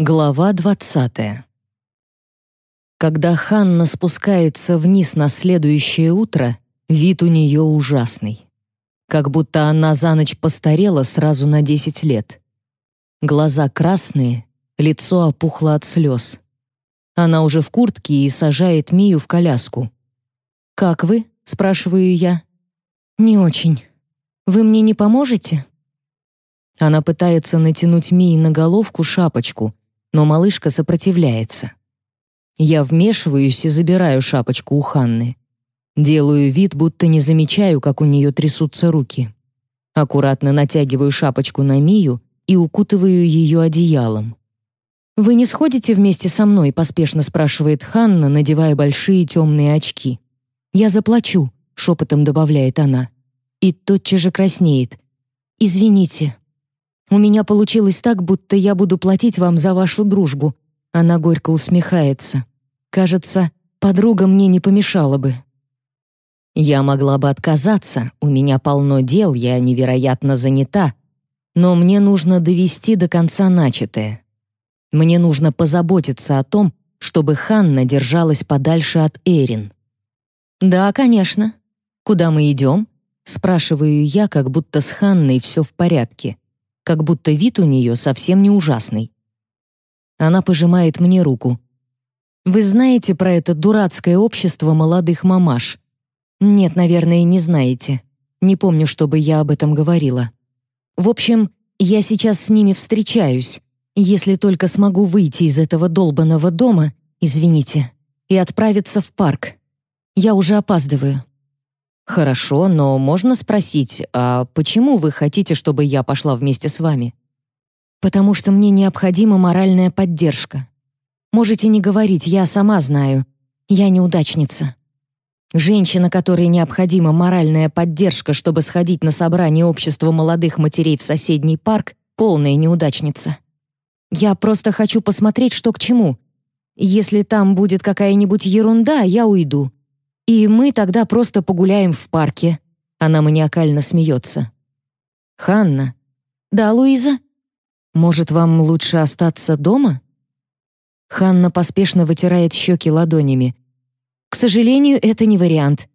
Глава 20. Когда Ханна спускается вниз на следующее утро, вид у нее ужасный. Как будто она за ночь постарела сразу на 10 лет. Глаза красные, лицо опухло от слез. Она уже в куртке и сажает Мию в коляску. «Как вы?» — спрашиваю я. «Не очень. Вы мне не поможете?» Она пытается натянуть Мии на головку шапочку, но малышка сопротивляется. Я вмешиваюсь и забираю шапочку у Ханны. Делаю вид, будто не замечаю, как у нее трясутся руки. Аккуратно натягиваю шапочку на Мию и укутываю ее одеялом. «Вы не сходите вместе со мной?» — поспешно спрашивает Ханна, надевая большие темные очки. «Я заплачу», — шепотом добавляет она. И тотчас же краснеет. «Извините». У меня получилось так, будто я буду платить вам за вашу дружбу». Она горько усмехается. «Кажется, подруга мне не помешала бы». Я могла бы отказаться, у меня полно дел, я невероятно занята, но мне нужно довести до конца начатое. Мне нужно позаботиться о том, чтобы Ханна держалась подальше от Эрин. «Да, конечно. Куда мы идем?» Спрашиваю я, как будто с Ханной все в порядке как будто вид у нее совсем не ужасный. Она пожимает мне руку. «Вы знаете про это дурацкое общество молодых мамаш?» «Нет, наверное, не знаете. Не помню, чтобы я об этом говорила. В общем, я сейчас с ними встречаюсь, если только смогу выйти из этого долбанного дома, извините, и отправиться в парк. Я уже опаздываю». «Хорошо, но можно спросить, а почему вы хотите, чтобы я пошла вместе с вами?» «Потому что мне необходима моральная поддержка. Можете не говорить, я сама знаю. Я неудачница. Женщина, которой необходима моральная поддержка, чтобы сходить на собрание общества молодых матерей в соседний парк, полная неудачница. Я просто хочу посмотреть, что к чему. Если там будет какая-нибудь ерунда, я уйду. И мы тогда просто погуляем в парке. Она маниакально смеется. Ханна. Да, Луиза? Может, вам лучше остаться дома? Ханна поспешно вытирает щеки ладонями. К сожалению, это не вариант.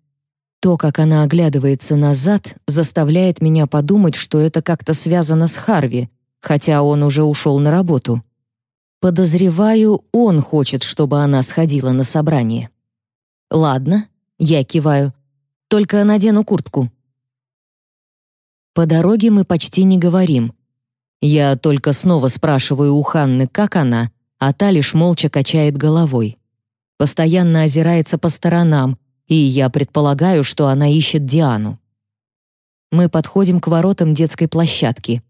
То, как она оглядывается назад, заставляет меня подумать, что это как-то связано с Харви, хотя он уже ушел на работу. Подозреваю, он хочет, чтобы она сходила на собрание. Ладно, я киваю. Только надену куртку. По дороге мы почти не говорим. Я только снова спрашиваю у Ханны, как она, а та лишь молча качает головой. Постоянно озирается по сторонам, и я предполагаю, что она ищет Диану. Мы подходим к воротам детской площадки.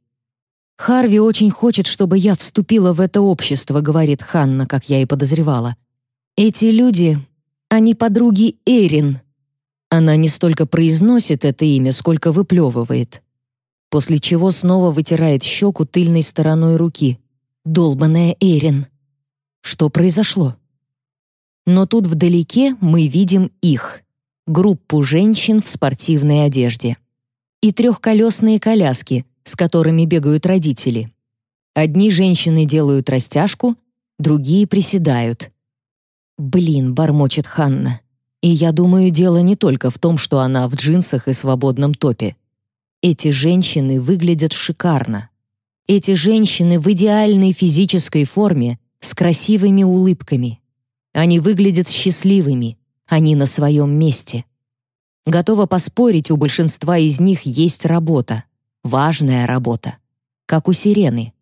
«Харви очень хочет, чтобы я вступила в это общество», — говорит Ханна, как я и подозревала. «Эти люди они подруги Эрин. Она не столько произносит это имя, сколько выплевывает. После чего снова вытирает щеку тыльной стороной руки. Долбаная Эрин. Что произошло? Но тут вдалеке мы видим их. Группу женщин в спортивной одежде. И трехколесные коляски, с которыми бегают родители. Одни женщины делают растяжку, другие приседают. «Блин», — бормочет Ханна. И я думаю, дело не только в том, что она в джинсах и свободном топе. Эти женщины выглядят шикарно. Эти женщины в идеальной физической форме, с красивыми улыбками. Они выглядят счастливыми, они на своем месте. Готова поспорить, у большинства из них есть работа. Важная работа. Как у Сирены.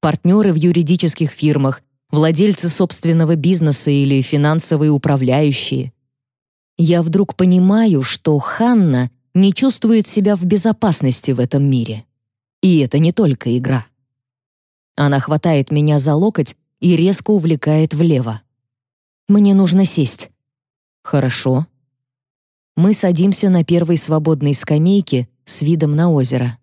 Партнеры в юридических фирмах, владельцы собственного бизнеса или финансовые управляющие. Я вдруг понимаю, что Ханна не чувствует себя в безопасности в этом мире. И это не только игра. Она хватает меня за локоть и резко увлекает влево. Мне нужно сесть. Хорошо. Мы садимся на первой свободной скамейке с видом на озеро.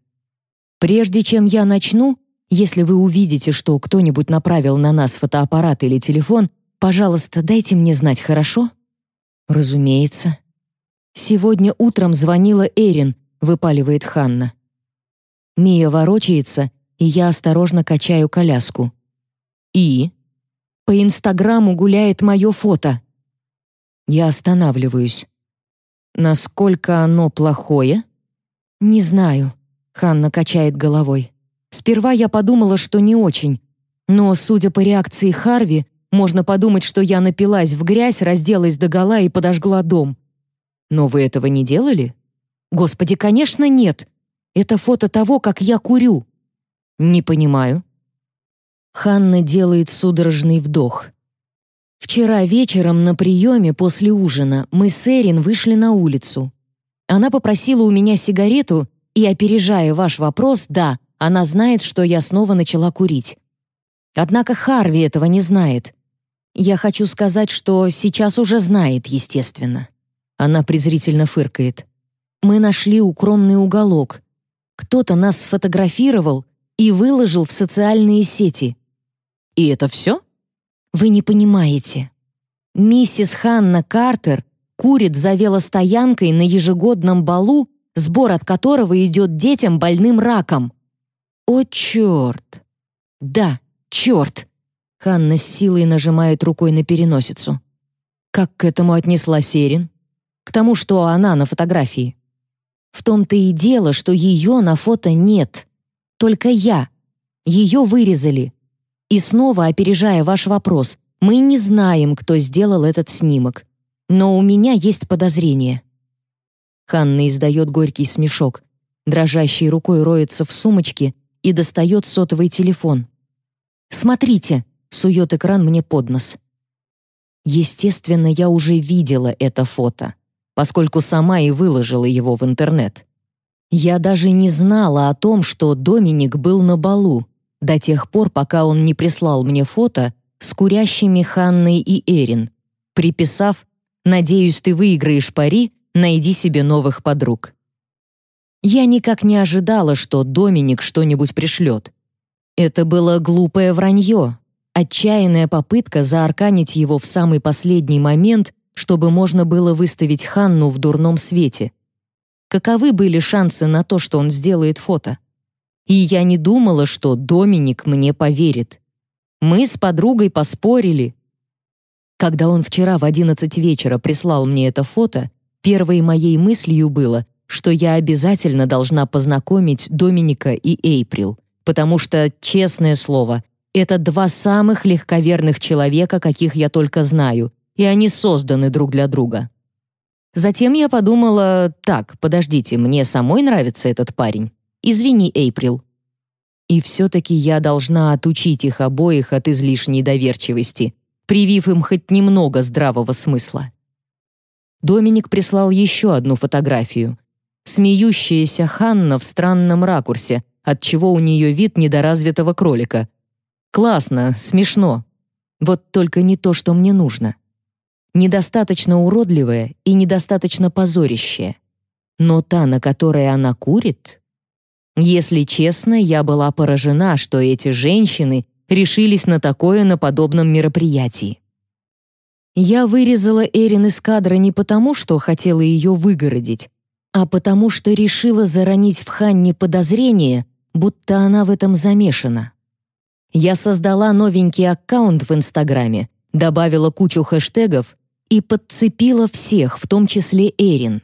Прежде чем я начну, если вы увидите, что кто-нибудь направил на нас фотоаппарат или телефон, пожалуйста, дайте мне знать, хорошо? Разумеется. Сегодня утром звонила Эрин, выпаливает Ханна. Мия ворочается, и я осторожно качаю коляску. И? По Инстаграму гуляет мое фото. Я останавливаюсь. Насколько оно плохое? Не знаю. Ханна качает головой. Сперва я подумала, что не очень. Но, судя по реакции Харви, можно подумать, что я напилась в грязь, разделась догола и подожгла дом. Но вы этого не делали? Господи, конечно, нет. Это фото того, как я курю. Не понимаю. Ханна делает судорожный вдох. Вчера вечером на приеме после ужина мы с Эрин вышли на улицу. Она попросила у меня сигарету, и, опережая ваш вопрос, да, она знает, что я снова начала курить. Однако Харви этого не знает. Я хочу сказать, что сейчас уже знает, естественно. Она презрительно фыркает. Мы нашли укромный уголок. Кто-то нас сфотографировал и выложил в социальные сети. И это все? Вы не понимаете. Миссис Ханна Картер курит за велостоянкой на ежегодном балу, сбор от которого идет детям больным раком. О, черт! Да, черт! Ханна с силой нажимает рукой на переносицу. Как к этому отнесла Серин? К тому, что она на фотографии. В том-то и дело, что ее на фото нет. Только я. Ее вырезали. И снова, опережая ваш вопрос, мы не знаем, кто сделал этот снимок. Но у меня есть подозрение. Ханна издает горький смешок. Дрожащей рукой роется в сумочке и достает сотовый телефон. «Смотрите!» — сует экран мне под нос. Естественно, я уже видела это фото, поскольку сама и выложила его в интернет. Я даже не знала о том, что Доминик был на балу, до тех пор, пока он не прислал мне фото с курящими Ханной и Эрин, приписав «Надеюсь, ты выиграешь пари, найди себе новых подруг». Я никак не ожидала, что Доминик что-нибудь пришлет. Это было глупое вранье, отчаянная попытка заарканить его в самый последний момент, чтобы можно было выставить Ханну в дурном свете. Каковы были шансы на то, что он сделает фото? И я не думала, что Доминик мне поверит. Мы с подругой поспорили. Когда он вчера в 11 вечера прислал мне это фото, первой моей мыслью было, что я обязательно должна познакомить Доминика и Эйприл, потому что, честное слово, это два самых легковерных человека, каких я только знаю, и они созданы друг для друга. Затем я подумала, так, подождите, мне самой нравится этот парень. Извини, Эйприл. И все-таки я должна отучить их обоих от излишней доверчивости, привив им хоть немного здравого смысла. Доминик прислал еще одну фотографию. Смеющаяся Ханна в странном ракурсе, отчего у нее вид недоразвитого кролика. Классно, смешно. Вот только не то, что мне нужно. Недостаточно уродливая и недостаточно позорящая. Но та, на которой она курит, если честно, я была поражена, что эти женщины решились на такое на подобном мероприятии. Я вырезала Эрин из кадра не потому, что хотела ее выгородить, а потому что решила заронить в Ханне подозрение, будто она в этом замешана. Я создала новенький аккаунт в Инстаграме, добавила кучу хэштегов и подцепила всех, в том числе Эрин.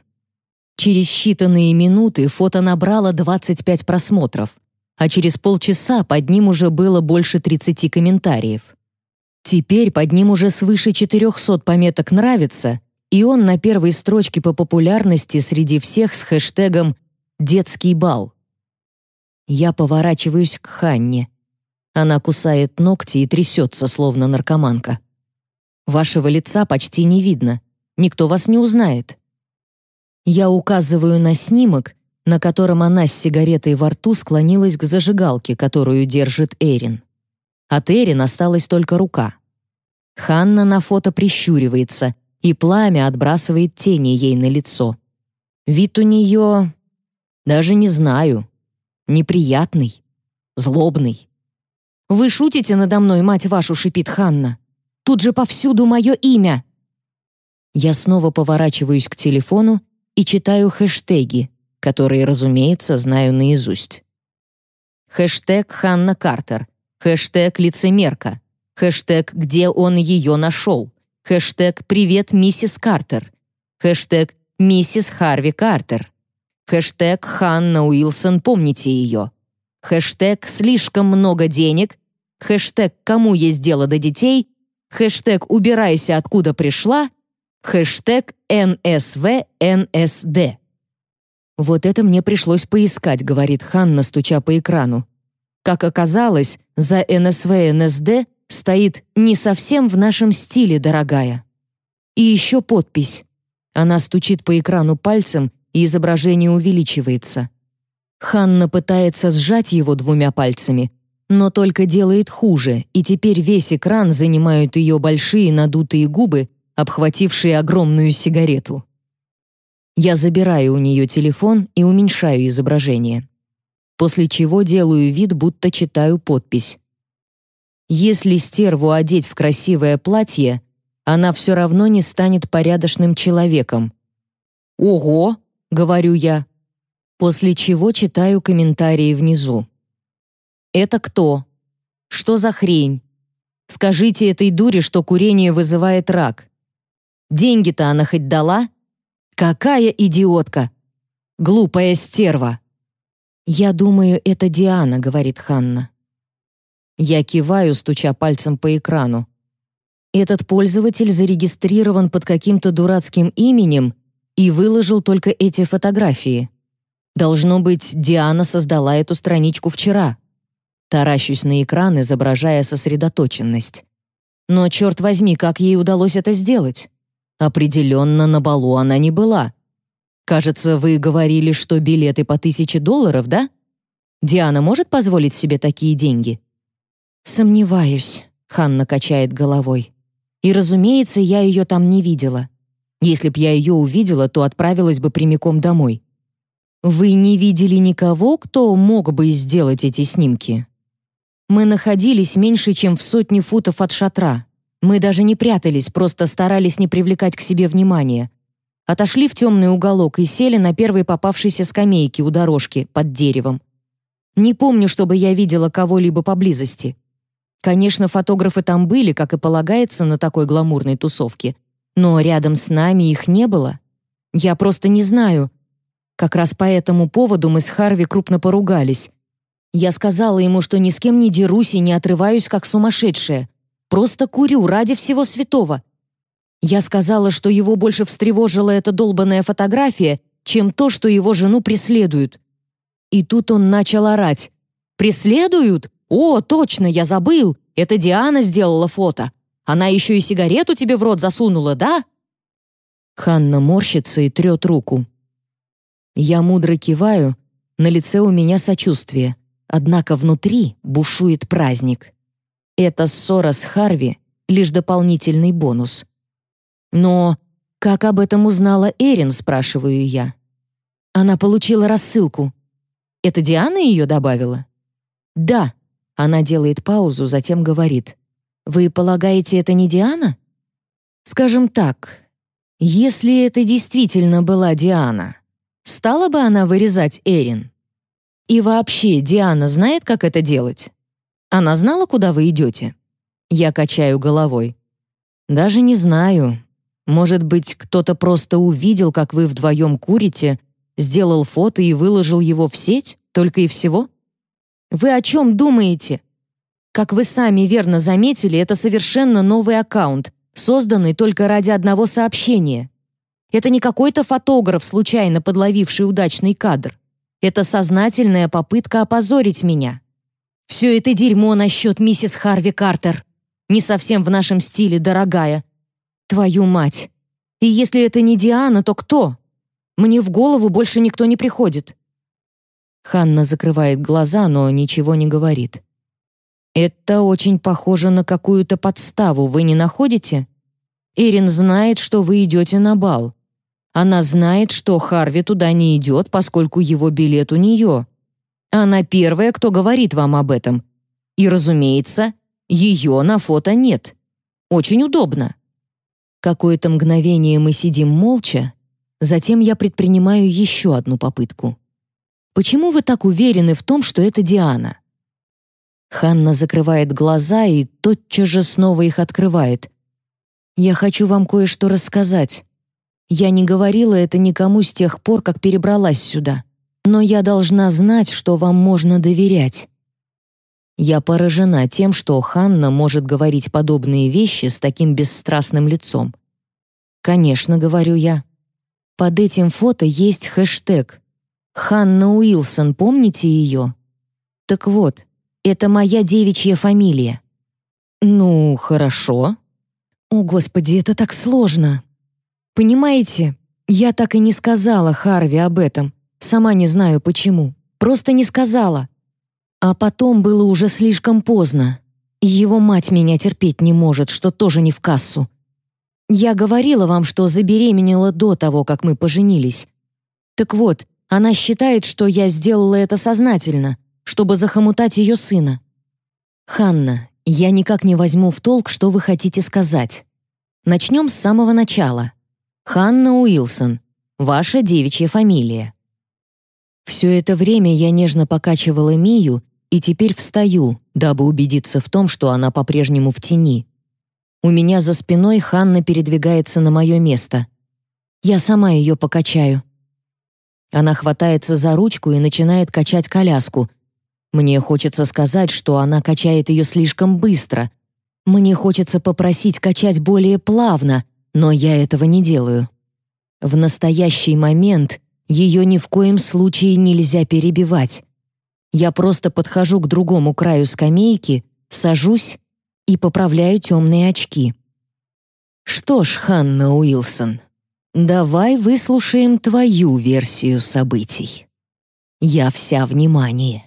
Через считанные минуты фото набрало 25 просмотров, а через полчаса под ним уже было больше 30 комментариев. Теперь под ним уже свыше 400 пометок «нравится», и он на первой строчке по популярности среди всех с хэштегом «детский бал». Я поворачиваюсь к Ханне. Она кусает ногти и трясется, словно наркоманка. Вашего лица почти не видно. Никто вас не узнает. Я указываю на снимок, на котором она с сигаретой во рту склонилась к зажигалке, которую держит Эрин. От Эрин осталась только рука. Ханна на фото прищуривается, и пламя отбрасывает тени ей на лицо. Вид у нее... даже не знаю. Неприятный, злобный. «Вы шутите надо мной, мать вашу?» — шипит Ханна. «Тут же повсюду мое имя!» Я снова поворачиваюсь к телефону и читаю хэштеги, которые, разумеется, знаю наизусть. Хэштег Ханна Картер, хэштег лицемерка, Хэштег «Где он ее нашел?» Хэштег «Привет, миссис Картер». Хэштег «Миссис Харви Картер». Хэштег «Ханна Уилсон, помните ее». Хэштег «Слишком много денег». Хэштег «Кому есть дело до детей». Хэштег «Убирайся, откуда пришла». Хэштег «НСВ-НСД». «Вот это мне пришлось поискать», — говорит Ханна, стуча по экрану. Как оказалось, за НСВ-НСД стоит «не совсем в нашем стиле, дорогая». И еще подпись. Она стучит по экрану пальцем, и изображение увеличивается. Ханна пытается сжать его двумя пальцами, но только делает хуже, и теперь весь экран занимают ее большие надутые губы, обхватившие огромную сигарету. Я забираю у нее телефон и уменьшаю изображение. После чего делаю вид, будто читаю подпись. Если стерву одеть в красивое платье, она все равно не станет порядочным человеком. «Ого!» — говорю я. После чего читаю комментарии внизу. «Это кто? Что за хрень? Скажите этой дуре, что курение вызывает рак. Деньги-то она хоть дала? Какая идиотка! Глупая стерва!» «Я думаю, это Диана», — говорит Ханна. Я киваю, стуча пальцем по экрану. Этот пользователь зарегистрирован под каким-то дурацким именем и выложил только эти фотографии. Должно быть, Диана создала эту страничку вчера. Таращусь на экран, изображая сосредоточенность. Но, черт возьми, как ей удалось это сделать? Определенно, на балу она не была. Кажется, вы говорили, что билеты по тысяче долларов, да? Диана может позволить себе такие деньги? «Сомневаюсь», — Ханна качает головой. «И, разумеется, я ее там не видела. Если б я ее увидела, то отправилась бы прямиком домой». «Вы не видели никого, кто мог бы сделать эти снимки?» «Мы находились меньше, чем в сотне футов от шатра. Мы даже не прятались, просто старались не привлекать к себе внимания. Отошли в темный уголок и сели на первой попавшейся скамейке у дорожки под деревом. Не помню, чтобы я видела кого-либо поблизости. Конечно, фотографы там были, как и полагается на такой гламурной тусовке, но рядом с нами их не было. Я просто не знаю. Как раз по этому поводу мы с Харви крупно поругались. Я сказала ему, что ни с кем не дерусь и не отрываюсь, как сумасшедшая. Просто курю ради всего святого. Я сказала, что его больше встревожила эта долбанная фотография, чем то, что его жену преследуют. И тут он начал орать. «Преследуют? «О, точно, я забыл! Это Диана сделала фото! Она еще и сигарету тебе в рот засунула, да?» Ханна морщится и трет руку. Я мудро киваю, на лице у меня сочувствие, однако внутри бушует праздник. Эта ссора с Харви — лишь дополнительный бонус. «Но как об этом узнала Эрин?» — спрашиваю я. Она получила рассылку. Это Диана ее добавила? Да, она делает паузу, затем говорит. «Вы полагаете, это не Диана?» «Скажем так, если это действительно была Диана, стала бы она вырезать Эрин? И вообще, Диана знает, как это делать? Она знала, куда вы идете?» Я качаю головой. «Даже не знаю. Может быть, кто-то просто увидел, как вы вдвоем курите, сделал фото и выложил его в сеть, только и всего?» Вы о чем думаете? Как вы сами верно заметили, это совершенно новый аккаунт, созданный только ради одного сообщения. Это не какой-то фотограф, случайно подловивший удачный кадр. Это сознательная попытка опозорить меня. Все это дерьмо насчет миссис Харви Картер. Не совсем в нашем стиле, дорогая. Твою мать. И если это не Диана, то кто? Мне в голову больше никто не приходит. Ханна закрывает глаза, но ничего не говорит. «Это очень похоже на какую-то подставу, вы не находите? Эрин знает, что вы идете на бал. Она знает, что Харви туда не идет, поскольку его билет у нее. Она первая, кто говорит вам об этом. И, разумеется, ее на фото нет. Очень удобно». Какое-то мгновение мы сидим молча, затем я предпринимаю еще одну попытку. Почему вы так уверены в том, что это Диана? Ханна закрывает глаза и тотчас же снова их открывает. «Я хочу вам кое-что рассказать. Я не говорила это никому с тех пор, как перебралась сюда. Но я должна знать, что вам можно доверять». Я поражена тем, что Ханна может говорить подобные вещи с таким бесстрастным лицом. «Конечно», — говорю я. Под этим фото есть хэштег «Ханна Уилсон, помните ее?» Так вот, это моя девичья фамилия. Ну, хорошо. О, Господи, это так сложно. Понимаете, я так и не сказала Харви об этом. Сама не знаю почему. Просто не сказала. А потом было уже слишком поздно. Его мать меня терпеть не может, что тоже не в кассу. Я говорила вам, что забеременела до того, как мы поженились. Так вот, она считает, что я сделала это сознательно, чтобы захомутать ее сына. Ханна, я никак не возьму в толк, что вы хотите сказать. Начнем с самого начала. Ханна Уилсон. Ваша девичья фамилия. Все это время я нежно покачивала Мию и теперь встаю, дабы убедиться в том, что она по-прежнему в тени. У меня за спиной Ханна передвигается на мое место. Я сама ее покачаю. Она хватается за ручку и начинает качать коляску. Мне хочется сказать, что она качает ее слишком быстро. Мне хочется попросить качать более плавно, но я этого не делаю. В настоящий момент ее ни в коем случае нельзя перебивать. Я просто подхожу к другому краю скамейки, сажусь и поправляю темные очки. Что ж, Ханна Уилсон, давай выслушаем твою версию событий. Я вся внимание.